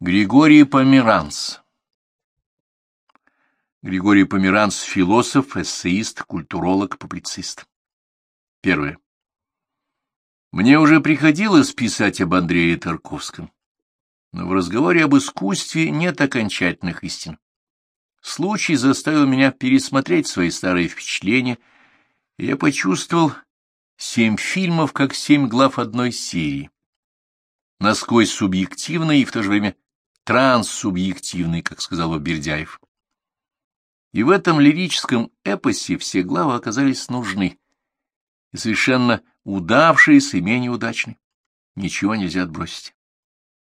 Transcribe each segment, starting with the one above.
Григорий Померанц Григорий Померанц — философ, эссеист, культуролог, публицист. Первое. Мне уже приходилось писать об Андрее Тарковском, но в разговоре об искусстве нет окончательных истин. Случай заставил меня пересмотреть свои старые впечатления, и я почувствовал семь фильмов как семь глав одной серии. Насквозь субъективной и в то же время транссубъективный, как сказал Бердяев. И в этом лирическом эпосе все главы оказались нужны, и совершенно удавшиеся и менее удачные. Ничего нельзя отбросить.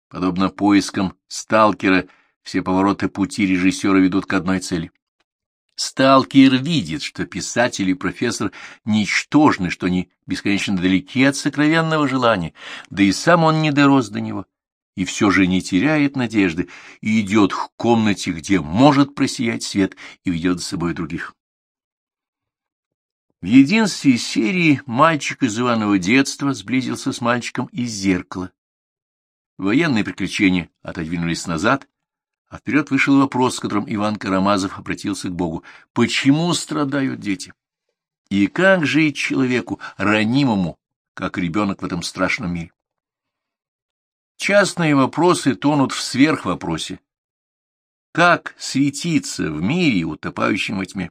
Подобно поискам сталкера, все повороты пути режиссера ведут к одной цели. Сталкер видит, что писатель и профессор ничтожны, что они бесконечно далеки от сокровенного желания, да и сам он не дорос до него и все же не теряет надежды и идет к комнате, где может просиять свет, и ведет за собой других. В единстве серии мальчик из Иванова детства сблизился с мальчиком из зеркала. Военные приключения отодвинулись назад, а вперед вышел вопрос, с которым Иван Карамазов обратился к Богу. Почему страдают дети? И как жить человеку, ранимому, как ребенок в этом страшном мире? Частные вопросы тонут в сверхвопросе. Как светиться в мире, утопающем во тьме?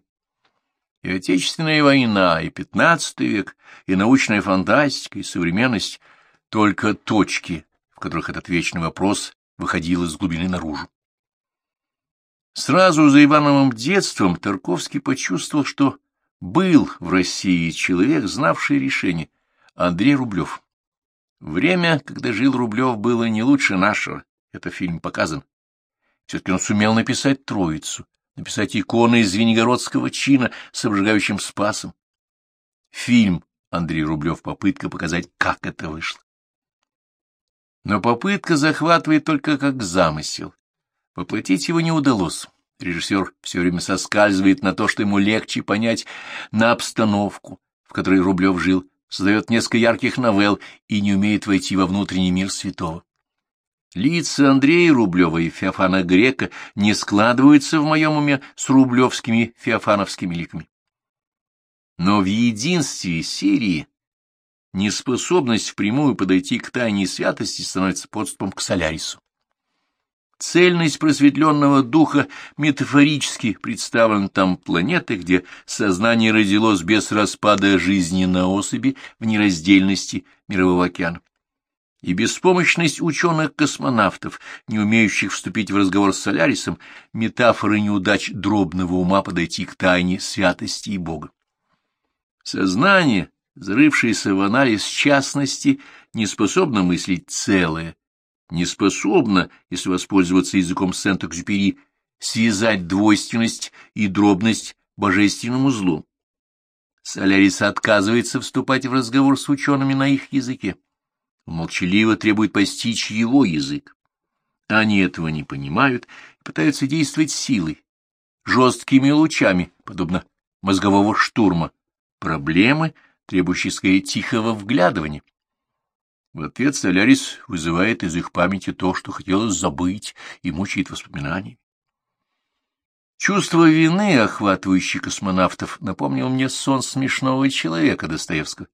И Отечественная война, и пятнадцатый век, и научная фантастика, и современность — только точки, в которых этот вечный вопрос выходил из глубины наружу. Сразу за Ивановым детством Тарковский почувствовал, что был в России человек, знавший решение — Андрей Рублев. Время, когда жил Рублев, было не лучше нашего. Это фильм показан. Все-таки он сумел написать «Троицу», написать иконы из Звенигородского чина с обжигающим спасом. Фильм Андрей Рублев попытка показать, как это вышло. Но попытка захватывает только как замысел. Воплотить его не удалось. Режиссер все время соскальзывает на то, что ему легче понять, на обстановку, в которой Рублев жил, создает несколько ярких новелл и не умеет войти во внутренний мир святого. Лица Андрея Рублева и Феофана Грека не складываются в моем уме с рублевскими феофановскими ликами. Но в единстве серии неспособность впрямую подойти к тайне святости становится подступом к Солярису. Цельность просветленного духа метафорически представлена там планетой, где сознание родилось без распада жизни на особи в нераздельности мирового океана. И беспомощность ученых-космонавтов, не умеющих вступить в разговор с Солярисом, метафоры неудач дробного ума подойти к тайне святости и Бога. Сознание, зарывшееся в анализ частности, не способно мыслить целое, не способна, если воспользоваться языком Сент-Экзюпери, связать двойственность и дробность божественному злу. Солярис отказывается вступать в разговор с учеными на их языке. молчаливо требует постичь его язык. Они этого не понимают и пытаются действовать силой, жесткими лучами, подобно мозгового штурма, проблемы, требующие скорее тихого вглядывания. В ответ Солярис вызывает из их памяти то, что хотелось забыть, и мучает воспоминания. Чувство вины, охватывающее космонавтов, напомнил мне сон смешного человека Достоевского.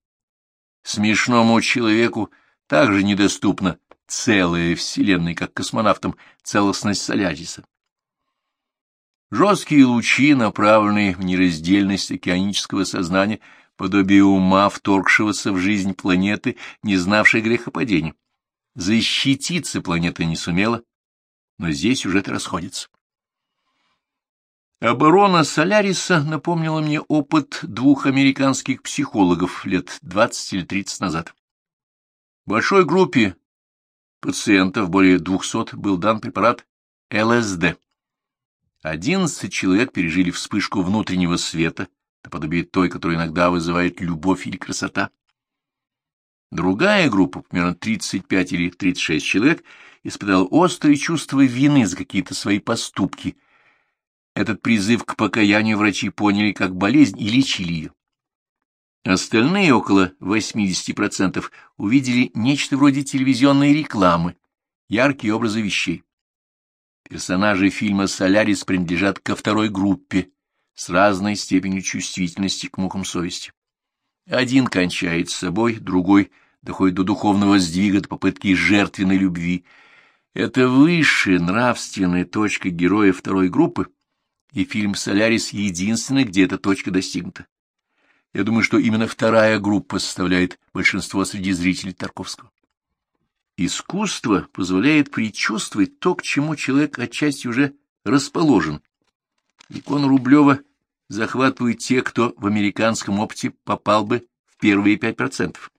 Смешному человеку также недоступна целая вселенная, как космонавтам целостность Соляриса. Жесткие лучи, направленные в нераздельность океанического сознания, — подобие ума, вторгшегося в жизнь планеты, не знавшей грехопадения. Защититься планета не сумела, но здесь сюжеты расходятся. Оборона Соляриса напомнила мне опыт двух американских психологов лет 20 или 30 назад. Большой группе пациентов, более 200, был дан препарат ЛСД. 11 человек пережили вспышку внутреннего света, наподобие той, которая иногда вызывает любовь или красота. Другая группа, примерно 35 или 36 человек, испытала острое чувство вины за какие-то свои поступки. Этот призыв к покаянию врачи поняли как болезнь и лечили ее. Остальные, около 80%, увидели нечто вроде телевизионной рекламы, яркие образы вещей. Персонажи фильма «Солярис» принадлежат ко второй группе с разной степенью чувствительности к мукам совести. Один кончает с собой, другой доходит до духовного сдвига, до попытки жертвенной любви. Это высшая нравственная точка героя второй группы, и фильм «Солярис» единственный, где эта точка достигнута. Я думаю, что именно вторая группа составляет большинство среди зрителей Тарковского. Искусство позволяет предчувствовать то, к чему человек отчасти уже расположен. Икону Рублева захватывают те, кто в американском опыте попал бы в первые пять процентов.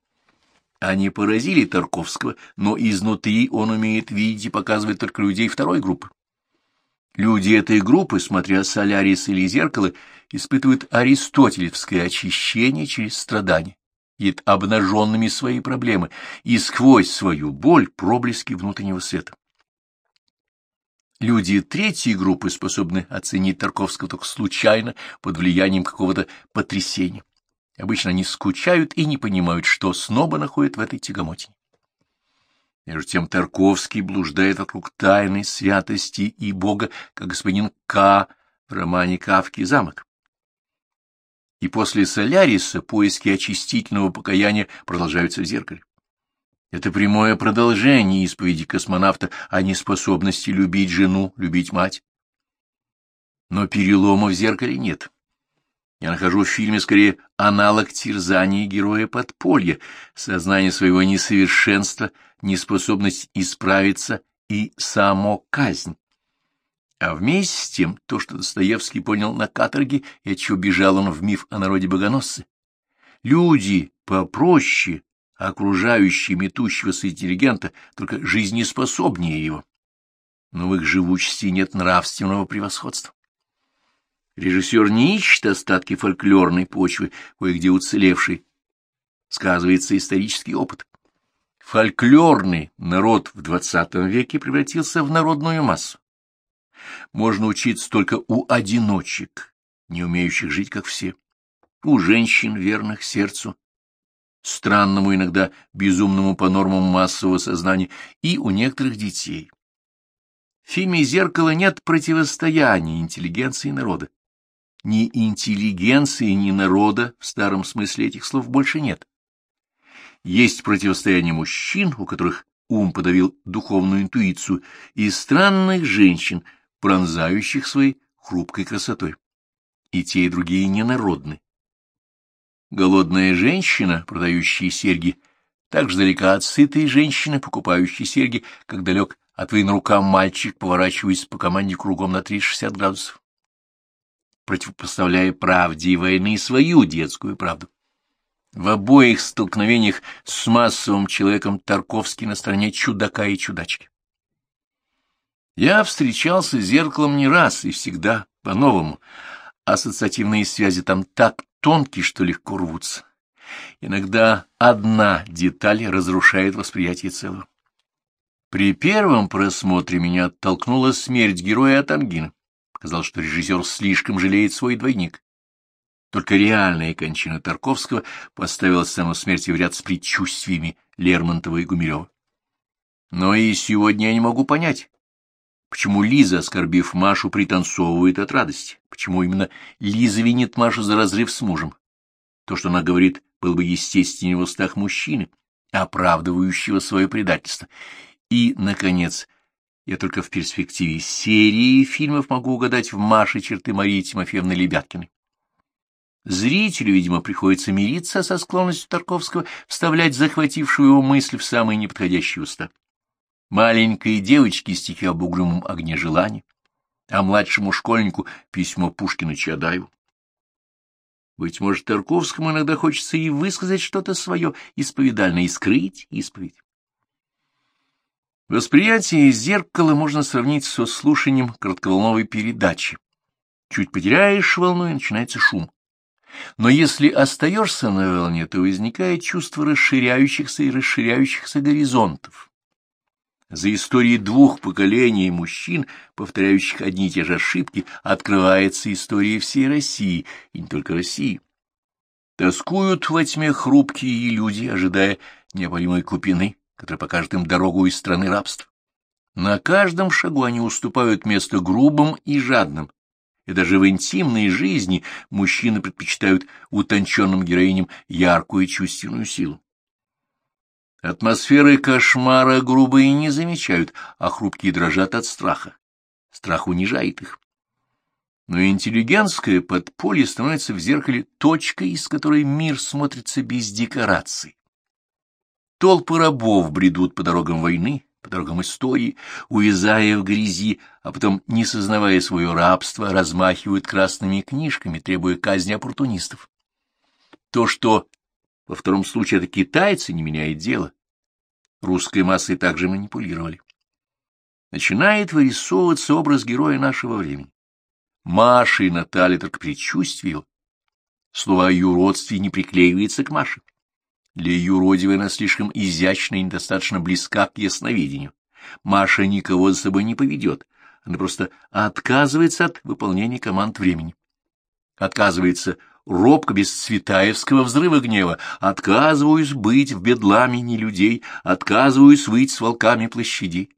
Они поразили Тарковского, но изнутри он умеет видеть и показывать только людей второй группы. Люди этой группы, смотря «Солярис» или «Зеркало», испытывают аристотелевское очищение через страдания, видят обнаженными свои проблемы и сквозь свою боль проблески внутреннего света. Люди третьей группы способны оценить Тарковского только случайно, под влиянием какого-то потрясения. Обычно они скучают и не понимают, что снова находят в этой тягомотине. Между тем Тарковский блуждает вокруг тайной святости и Бога, как господин К. в романе «Кавки замок». И после Соляриса поиски очистительного покаяния продолжаются в зеркале. Это прямое продолжение исповеди космонавта о неспособности любить жену, любить мать. Но перелома в зеркале нет. Я нахожу в фильме скорее аналог терзания героя подполья, сознание своего несовершенства, неспособность исправиться и самоказнь. А вместе с тем то, что Достоевский понял на каторге, и от бежал он в миф о народе богоносцы. Люди попроще, окружающие метущегося интеллигента, только жизнеспособнее его. Но в их живучести нет нравственного превосходства. Режиссер не ищет остатки фольклорной почвы, кое-где уцелевшей. Сказывается исторический опыт. Фольклорный народ в XX веке превратился в народную массу. Можно учиться только у одиночек, не умеющих жить, как все, у женщин, верных сердцу, странному иногда безумному по нормам массового сознания, и у некоторых детей. В фильме «Зеркало» нет противостояния интеллигенции и народа ни интеллигенции, ни народа в старом смысле этих слов больше нет. Есть противостояние мужчин, у которых ум подавил духовную интуицию, и странных женщин, пронзающих своей хрупкой красотой. И те, и другие ненародны. Голодная женщина, продающая серьги, так же далека от сытой женщины, покупающей серьги, как далек от рука мальчик, поворачиваясь по команде кругом на 360 градусов противопоставляя правде и войны свою детскую правду. В обоих столкновениях с массовым человеком Тарковский на стороне чудака и чудачки. Я встречался с зеркалом не раз и всегда по-новому. Ассоциативные связи там так тонкие, что легко рвутся. Иногда одна деталь разрушает восприятие целого. При первом просмотре меня оттолкнула смерть героя от ангины. Казалось, что режиссер слишком жалеет свой двойник. Только реальная кончина Тарковского поставила сцену смерти в ряд с предчувствиями Лермонтова и Гумилева. Но и сегодня я не могу понять, почему Лиза, оскорбив Машу, пританцовывает от радости, почему именно Лиза винит Машу за разрыв с мужем. То, что она говорит, было бы естественнее в устах мужчины, оправдывающего свое предательство. И, наконец, я только в перспективе серии фильмов могу угадать в Маше черты Марии Тимофеевны Лебяткиной. Зрителю, видимо, приходится мириться со склонностью Тарковского вставлять захватившую его мысль в самые неподходящие уста. Маленькой девочке стихи об угрюмом огне желания, а младшему школьнику письмо Пушкину Чадаеву. Быть может, Тарковскому иногда хочется и высказать что-то свое исповедальное, и скрыть исповедь. Восприятие зеркала можно сравнить со слушанием коротковолновой передачи. Чуть потеряешь волну, и начинается шум. Но если остаешься на волне, то возникает чувство расширяющихся и расширяющихся горизонтов. За историей двух поколений мужчин, повторяющих одни и те же ошибки, открывается история всей России, и не только России. Тоскуют во тьме хрупкие люди, ожидая необходимой купины которая покажет им дорогу из страны рабства. На каждом шагу они уступают место грубым и жадным, и даже в интимной жизни мужчины предпочитают утонченным героиням яркую чувственную силу. Атмосферы кошмара грубые не замечают, а хрупкие дрожат от страха. Страх унижает их. Но интеллигентское подполье становится в зеркале точкой, из которой мир смотрится без декораций. Толпы рабов бредут по дорогам войны, по дорогам истории, увязая в грязи, а потом, не сознавая свое рабство, размахивают красными книжками, требуя казни оппортунистов. То, что во втором случае это китайцы, не меняет дело. Русской массой также манипулировали. Начинает вырисовываться образ героя нашего времени. Маша и Наталья только предчувствие Слово о юродстве не приклеивается к Маше. Для юродивой она слишком изящна и недостаточно близка к ясновидению. Маша никого за собой не поведет. Она просто отказывается от выполнения команд времени. Отказывается робко, без цветаевского взрыва гнева. Отказываюсь быть в бедламине людей, отказываюсь выйти с волками площади.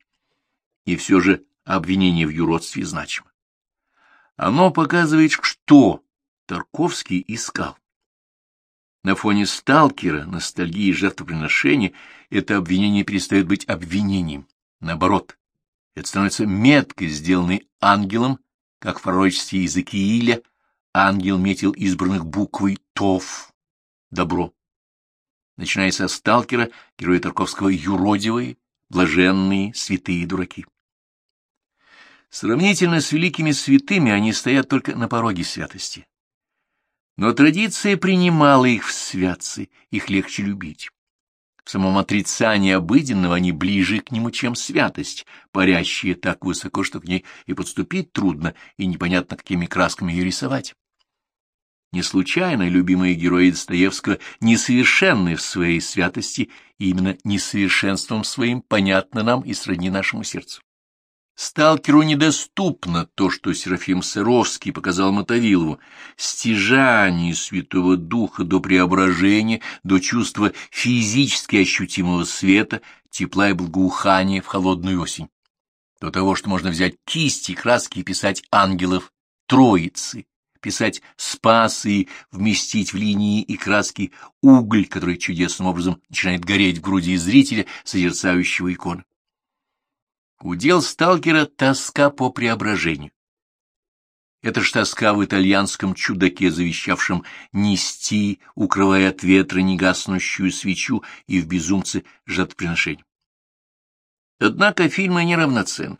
И все же обвинение в юродстве значимо. Оно показывает, что Тарковский искал. На фоне сталкера, ностальгии и жертвоприношения это обвинение перестает быть обвинением. Наоборот, это становится меткой, сделанной ангелом, как в пророчестве Иезекииля ангел метил избранных буквой ТОВ — добро. Начиная со сталкера, герои Тарковского юродивые, блаженные, святые дураки. Сравнительно с великими святыми они стоят только на пороге святости. Но традиция принимала их в святцы, их легче любить. В самом отрицании обыденного они ближе к нему, чем святость, парящая так высоко, что к ней и подступить трудно, и непонятно, какими красками ее рисовать. Не случайно любимые герои Достоевского несовершенны в своей святости, и именно несовершенством своим понятно нам и сродни нашему сердцу. Сталкеру недоступно то, что Серафим Сыровский показал Мотовилову, стяжание Святого Духа до преображения, до чувства физически ощутимого света, тепла и благоухания в холодную осень, до того, что можно взять кисти, краски и писать ангелов Троицы, писать спасы и вместить в линии и краски уголь, который чудесным образом начинает гореть в груди зрителя, созерцающего иконы. Удел сталкера — тоска по преображению. Это ж тоска в итальянском чудаке, завещавшем нести, укрывая от ветра негаснущую свечу и в безумце жертвоприношение. Однако фильмы неравноценны.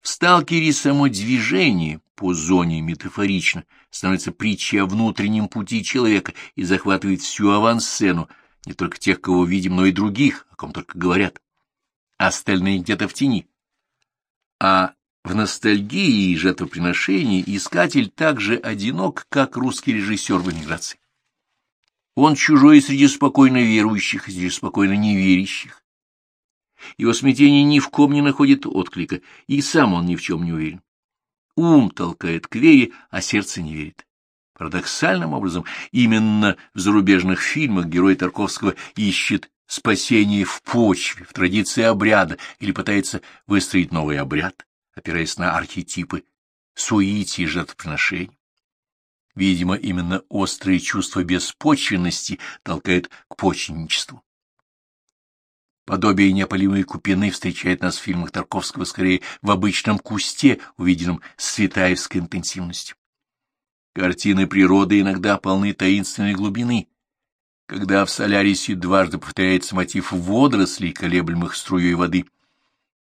В «Сталкере» само движение по зоне метафорично становится притчей о внутреннем пути человека и захватывает всю авансцену, не только тех, кого видим, но и других, о ком только говорят. Остальные где-то в тени. А в ностальгии и жертвоприношении искатель так же одинок, как русский режиссер в эмиграции. Он чужой среди спокойно верующих и среди спокойно неверящих. Его смятение ни в ком не находит отклика, и сам он ни в чем не уверен. Ум толкает к вере, а сердце не верит. Парадоксальным образом, именно в зарубежных фильмах герой Тарковского ищет спасение в почве, в традиции обряда, или пытается выстроить новый обряд, опираясь на архетипы суити и жертвоприношений. Видимо, именно острые чувства беспочвенности толкают к почвенничеству. Подобие неопалимой купины встречает нас в фильмах Тарковского скорее в обычном кусте, увиденном с светаевской интенсивностью. Картины природы иногда полны таинственной глубины, когда в Солярисе дважды повторяется мотив водорослей, колеблемых струей воды.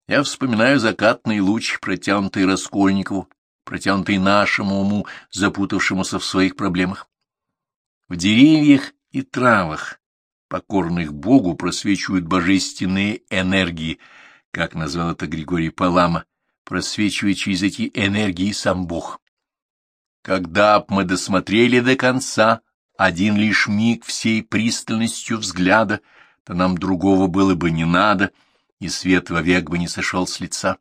Я вспоминаю закатный луч, протянутый Раскольникову, протянутый нашему уму, запутавшемуся в своих проблемах. В деревьях и травах, покорных Богу, просвечивают божественные энергии, как назвал это Григорий Палама, просвечивает через эти энергии сам Бог. Когда б мы досмотрели до конца, один лишь миг всей пристальностью взгляда, то нам другого было бы не надо, и свет вовек бы не сошел с лица.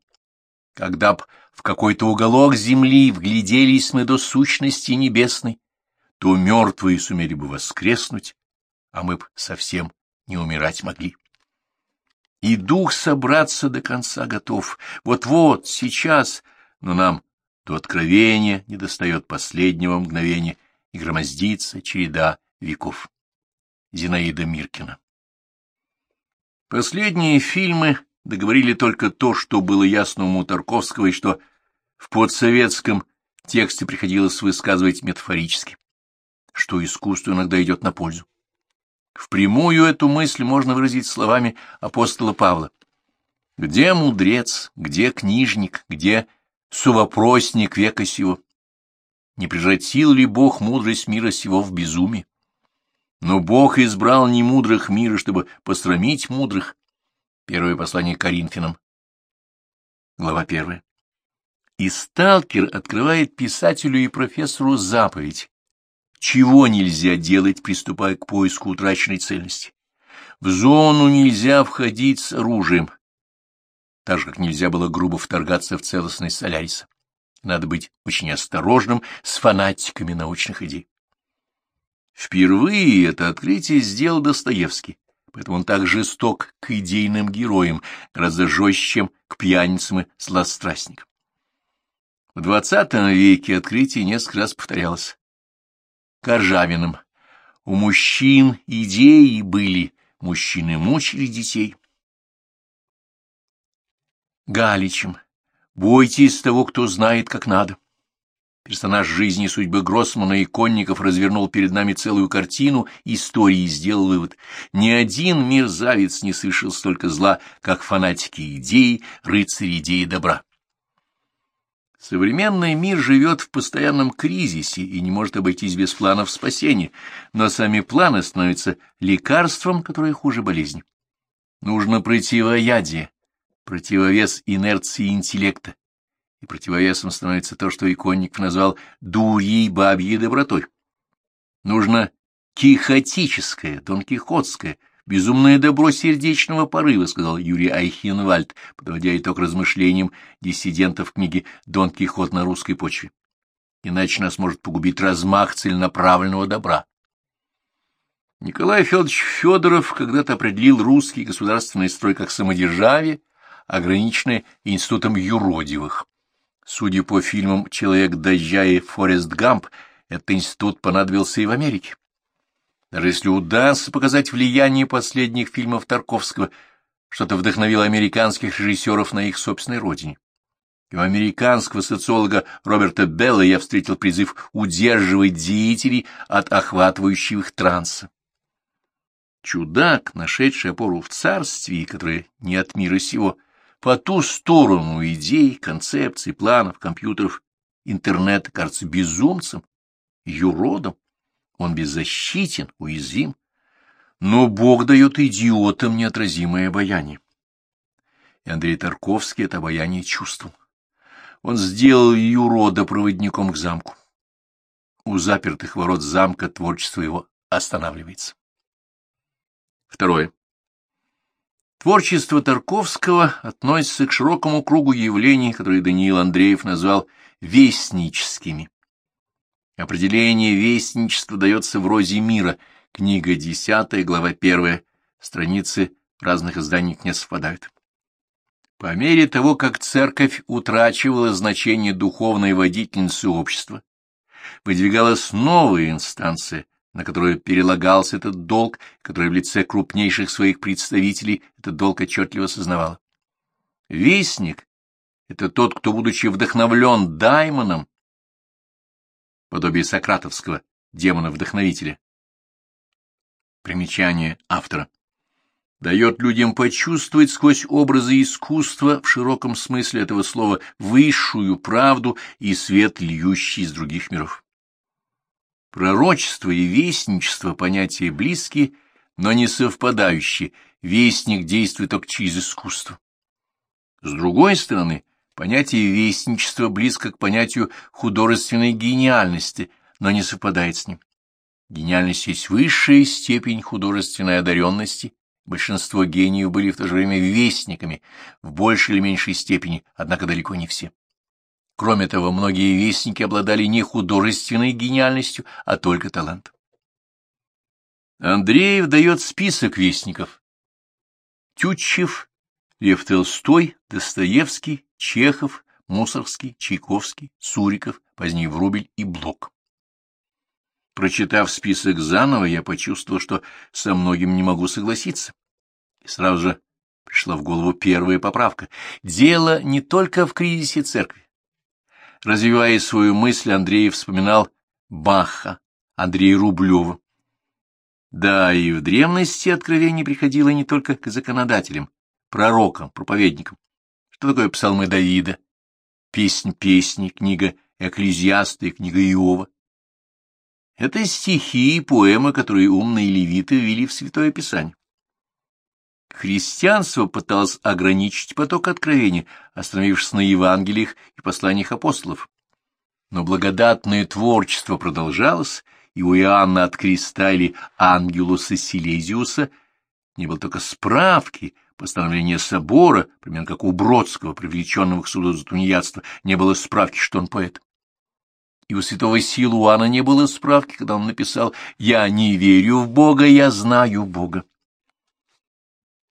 Когда б в какой-то уголок земли вгляделись мы до сущности небесной, то мертвые сумели бы воскреснуть, а мы б совсем не умирать могли. И дух собраться до конца готов. Вот-вот, сейчас, но нам до откровения недостает последнего мгновения, и громоздится череда веков. Зинаида Миркина Последние фильмы договорили только то, что было ясно уму Тарковского, и что в подсоветском тексте приходилось высказывать метафорически, что искусству иногда идет на пользу. Впрямую эту мысль можно выразить словами апостола Павла. «Где мудрец, где книжник, где сувопросник века сего? Не превратил ли Бог мудрость мира сего в безумие? Но Бог избрал не мудрых мира, чтобы посрамить мудрых. Первое послание к Коринфянам, глава первая. И сталкер открывает писателю и профессору заповедь. Чего нельзя делать, приступая к поиску утраченной цельности? В зону нельзя входить с оружием, так же, как нельзя было грубо вторгаться в целостность Соляриса. Надо быть очень осторожным с фанатиками научных идей. Впервые это открытие сделал Достоевский, поэтому он так жесток к идейным героям, гораздо жестче, чем к пьяницам и злострастникам. В двадцатом веке открытие несколько раз повторялось. Коржавиным. У мужчин идеи были, мужчины мучили детей. Галичем. Бойтесь того, кто знает, как надо. Персонаж жизни и судьбы Гроссмана и Конников развернул перед нами целую картину истории и сделал вывод. Ни один мерзавец не совершил столько зла, как фанатики идеи, рыцари идеи добра. Современный мир живет в постоянном кризисе и не может обойтись без планов спасения, но сами планы становятся лекарством, которое хуже болезни. Нужно противоядие, противовес инерции интеллекта, и противовесом становится то, что иконник назвал «дурьей бабьей добротой». Нужно кихотическое, донкихотское, безумное добро сердечного порыва, сказал Юрий Айхенвальд, подводя итог размышлениям диссидентов книги «Дон Кихот на русской почве». Иначе нас может погубить размах целенаправленного добра. Николай Федорович Федоров когда-то определил русский государственный строй как самодержавие, ограниченное институтом юродивых. Судя по фильмам «Человек дождя» и «Форест Гамп», этот институт понадобился и в Америке. Даже если удастся показать влияние последних фильмов Тарковского, что-то вдохновило американских режиссеров на их собственной родине. И у американского социолога Роберта Белла я встретил призыв удерживать деятелей от охватывающего их транса. Чудак, нашедший опору в царстве, которое не от мира сего, по ту сторону идей, концепций, планов, компьютеров, интернета, кажется безумцем, юродом. Он беззащитен, уязвим. Но Бог дает идиотам неотразимое обаяние. И Андрей Тарковский это обаяние чувствовал. Он сделал юрода проводником к замку. У запертых ворот замка творчество его останавливается. Второе. Творчество Тарковского относится к широкому кругу явлений, которые Даниил Андреев назвал «вестническими». Определение вестничества дается в «Розе мира», книга 10, глава 1, страницы разных изданий не совпадают. По мере того, как церковь утрачивала значение духовной водительницы общества, выдвигалась новая инстанция – на которую перелагался этот долг, который в лице крупнейших своих представителей этот долг отчетливо сознавал. Вестник — это тот, кто, будучи вдохновлен даймоном, подобие сократовского демона-вдохновителя, примечание автора, дает людям почувствовать сквозь образы искусства в широком смысле этого слова высшую правду и свет, льющий из других миров. Пророчество и вестничество — понятия близкие, но не совпадающие, вестник действует только через искусство. С другой стороны, понятие вестничества близко к понятию художественной гениальности, но не совпадает с ним. Гениальность есть высшая степень художественной одаренности, большинство гениев были в то же время вестниками, в большей или меньшей степени, однако далеко не все. Кроме того, многие вестники обладали не художественной гениальностью, а только талантом. Андреев дает список вестников. Тютчев Лев Толстой, Достоевский, Чехов, Мусоргский, Чайковский, Суриков, позднее Врубель и Блок. Прочитав список заново, я почувствовал, что со многим не могу согласиться. И сразу же пришла в голову первая поправка. Дело не только в кризисе церкви. Развивая свою мысль, Андреев вспоминал Баха, Андрея Рублева. Да, и в древности откровение приходило не только к законодателям, пророкам, проповедникам. Что такое псалмы Давида, песнь песни, книга Экклезиаста и книга Иова? Это стихи и поэмы, которые умные левиты ввели в Святое Писание. Христианство пыталось ограничить поток откровения, остановившись на Евангелиях и посланиях апостолов. Но благодатное творчество продолжалось, и у Иоанна от Креста или Ангелуса Силезиуса не было только справки, постановления собора, примерно как у Бродского, привлеченного к суду за тунеядство, не было справки, что он поэт. И у святого Силуана не было справки, когда он написал «Я не верю в Бога, я знаю Бога».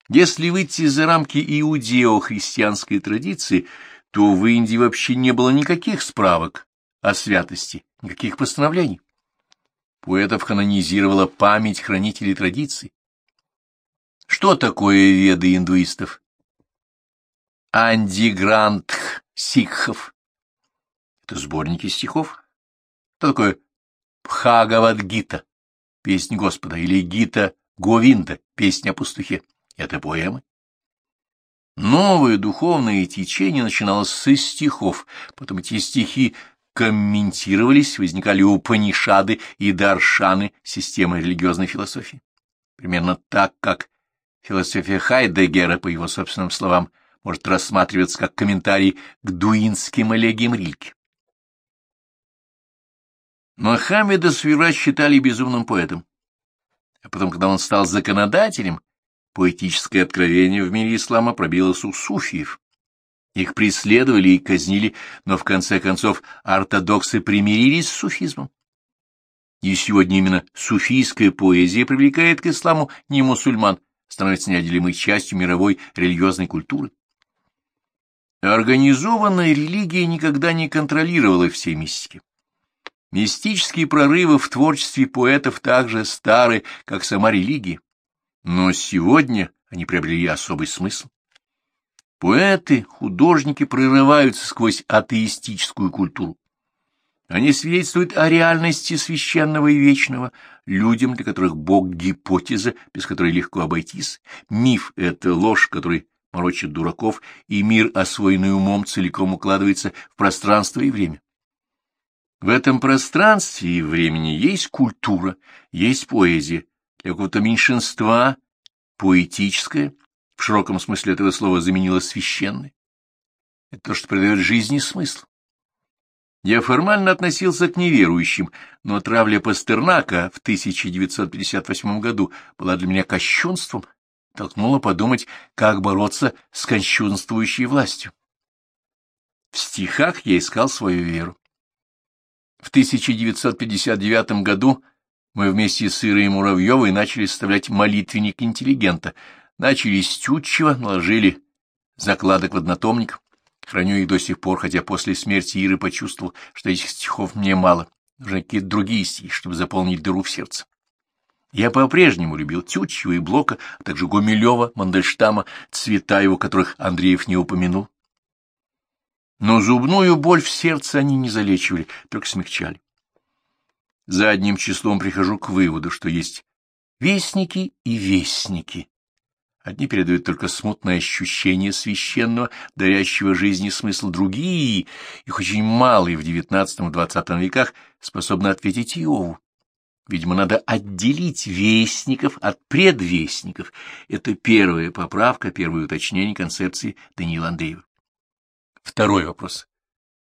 Если выйти за рамки иудео-христианской традиции, то в Индии вообще не было никаких справок о святости, никаких постановлений. Поэтов канонизировала память хранителей традиций. Что такое веды индуистов? Андигрантх сикхов. Это сборники стихов. Что такое Пхагавадгита, песня Господа, или Гита Говинда, песня о пастухе? Это поэмы. Новое духовное течение начиналось со стихов, потом эти стихи комментировались, возникали Упанишады и Даршаны системы религиозной философии. Примерно так, как философия Хайдегера, по его собственным словам, может рассматриваться как комментарий к дуинским элегиям Рильке. Мохаммеда Свира считали безумным поэтом. А потом, когда он стал законодателем, Поэтическое откровение в мире ислама пробилось у суфиев. Их преследовали и казнили, но в конце концов ортодоксы примирились с суфизмом. И сегодня именно суфийская поэзия привлекает к исламу не мусульман, становится неотделимой частью мировой религиозной культуры. Организованная религия никогда не контролировала все мистики. Мистические прорывы в творчестве поэтов так же стары, как сама религия. Но сегодня они приобрели особый смысл. Поэты, художники прорываются сквозь атеистическую культуру. Они свидетельствуют о реальности священного и вечного людям, для которых Бог — гипотеза, без которой легко обойтись. Миф — это ложь, который морочит дураков, и мир, освоенный умом, целиком укладывается в пространство и время. В этом пространстве и времени есть культура, есть поэзия, для какого-то меньшинства поэтическое, в широком смысле этого слова заменило священное. Это то, что придает жизни смысл. Я формально относился к неверующим, но травля Пастернака в 1958 году была для меня кощунством, толкнула подумать, как бороться с кощунствующей властью. В стихах я искал свою веру. В 1959 году мы вместе с Ирой Муравьевой начали составлять молитвенник интеллигента. Начали с Тютчева, наложили закладок в однотомник. Храню их до сих пор, хотя после смерти Иры почувствовал, что этих стихов мне мало. Нужны какие-то другие стихи, чтобы заполнить дыру в сердце. Я по-прежнему любил Тютчева и Блока, а также Гумилева, Мандельштама, Цветаева, которых Андреев не упомянул. Но зубную боль в сердце они не залечивали, только смягчали задним числом прихожу к выводу, что есть вестники и вестники. Одни передают только смутное ощущение священного, дарящего жизни смысл, другие, их очень мало и в XIX-XX веках, способны ответить Иову. Видимо, надо отделить вестников от предвестников. Это первая поправка, первое уточнение концепции Даниила Андреева. Второй вопрос.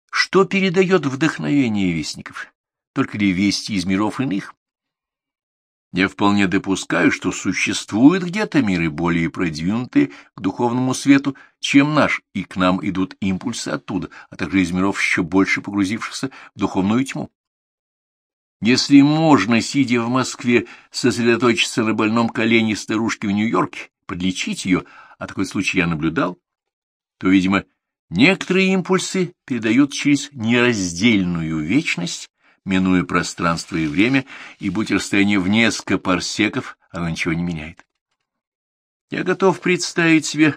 Что передает вдохновение вестников? только ли вести из миров иных? Я вполне допускаю, что существуют где-то миры более продвинутые к духовному свету, чем наш, и к нам идут импульсы оттуда, а также из миров еще больше погрузившихся в духовную тьму. Если можно, сидя в Москве, сосредоточиться на больном колене старушки в Нью-Йорке, подлечить ее, а такой случай я наблюдал, то, видимо, некоторые импульсы передают через нераздельную вечность, минуя пространство и время, и будь расстояние в несколько парсеков, оно ничего не меняет. Я готов представить себе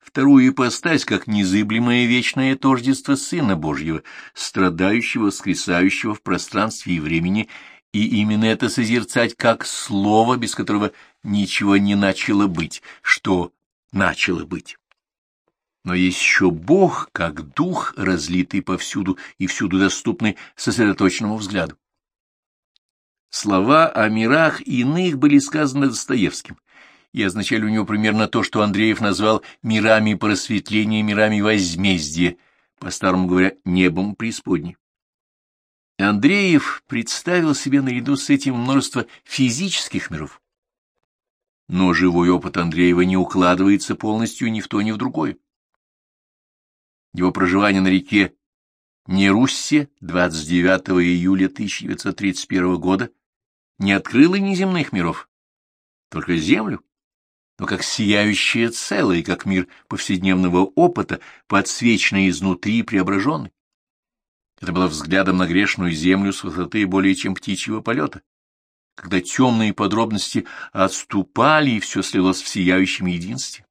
вторую ипостась как незыблемое вечное тождество Сына Божьего, страдающего, воскресающего в пространстве и времени, и именно это созерцать как слово, без которого ничего не начало быть, что начало быть. Но есть еще Бог, как дух, разлитый повсюду и всюду доступный сосредоточенному взгляду. Слова о мирах иных были сказаны Достоевским и означали у него примерно то, что Андреев назвал мирами просветления, мирами возмездия, по-старому говоря, небом преисподней. Андреев представил себе наряду с этим множество физических миров. Но живой опыт Андреева не укладывается полностью ни в то, ни в другое. Его проживание на реке Неруссе 29 июля 1931 года не открыло неземных миров, только Землю но как сияющее целое, как мир повседневного опыта, подсвеченный изнутри и преображенный. Это было взглядом на грешную землю с высоты более чем птичьего полета, когда темные подробности отступали, и все слилось в сияющем единстве.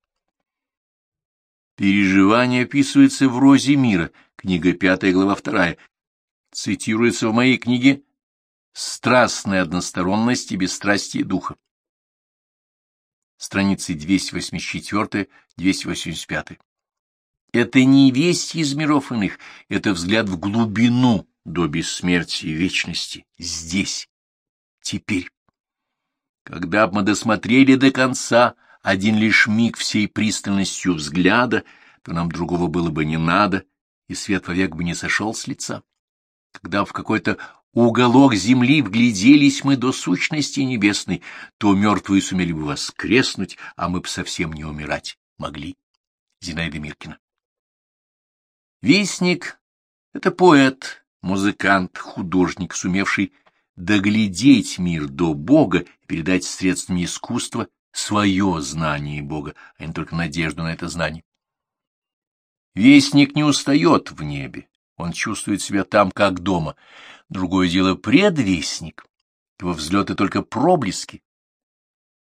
Переживание описывается в «Розе мира», книга пятая, глава вторая, цитируется в моей книге «Страстная односторонность и бесстрастие духа» страницы 284-285. Это не весть из миров иных, это взгляд в глубину до бессмертия и вечности, здесь, теперь. Когда б мы досмотрели до конца один лишь миг всей пристальностью взгляда, то нам другого было бы не надо, и свет вовек бы не сошел с лица. Когда в какой-то уголок земли вгляделись мы до сущности небесной, то мертвые сумели бы воскреснуть, а мы бы совсем не умирать могли. Зинаида Миркина. Вестник — это поэт, музыкант, художник, сумевший доглядеть мир до Бога и передать средствами искусства свое знание Бога, а не только надежду на это знание. Вестник не устает в небе, он чувствует себя там, как дома. Другое дело — предвестник. Его взлеты только проблески.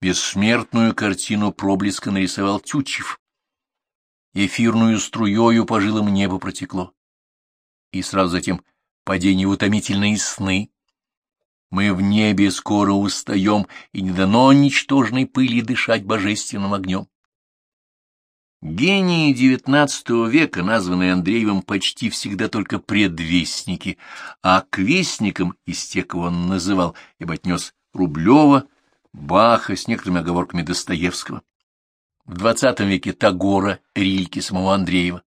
Бессмертную картину проблеска нарисовал Тютчев. Эфирную струёю по жилам небо протекло. И сразу затем падение утомительные сны. Мы в небе скоро устаем, и не дано ничтожной пыли дышать божественным огнем. Гении XIX века, названные Андреевым, почти всегда только предвестники, а к вестникам из тех, кого он называл, бы отнес Рублева, Баха с некоторыми оговорками Достоевского. В XX веке Тагора, Рильки, самого Андреева.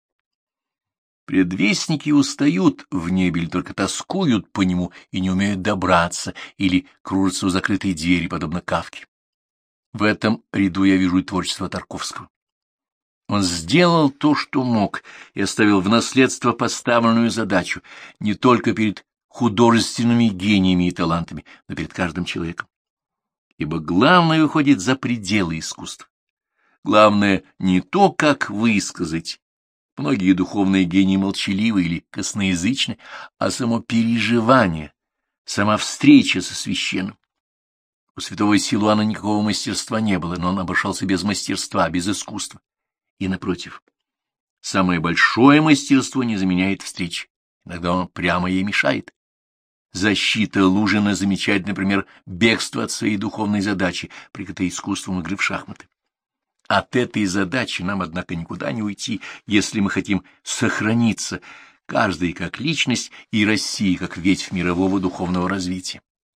Предвестники устают в небе или только тоскуют по нему и не умеют добраться, или кружатся у закрытой двери, подобно Кавке. В этом ряду я вижу и творчество Тарковского. Он сделал то, что мог, и оставил в наследство поставленную задачу не только перед художественными гениями и талантами, но перед каждым человеком. Ибо главное выходит за пределы искусства. Главное не то, как высказать. Многие духовные гении молчаливы или косноязычны, а само переживание, сама встреча со священным. У святого Силуана никакого мастерства не было, но он обошелся без мастерства, без искусства и напротив. Самое большое мастерство не заменяет встреч, иногда он прямо ей мешает. Защита Лужина замечает, например, бегство от своей духовной задачи, прикрытой искусством игры в шахматы. От этой задачи нам, однако, никуда не уйти, если мы хотим сохраниться, каждый как личность и Россия как ветвь мирового духовного развития.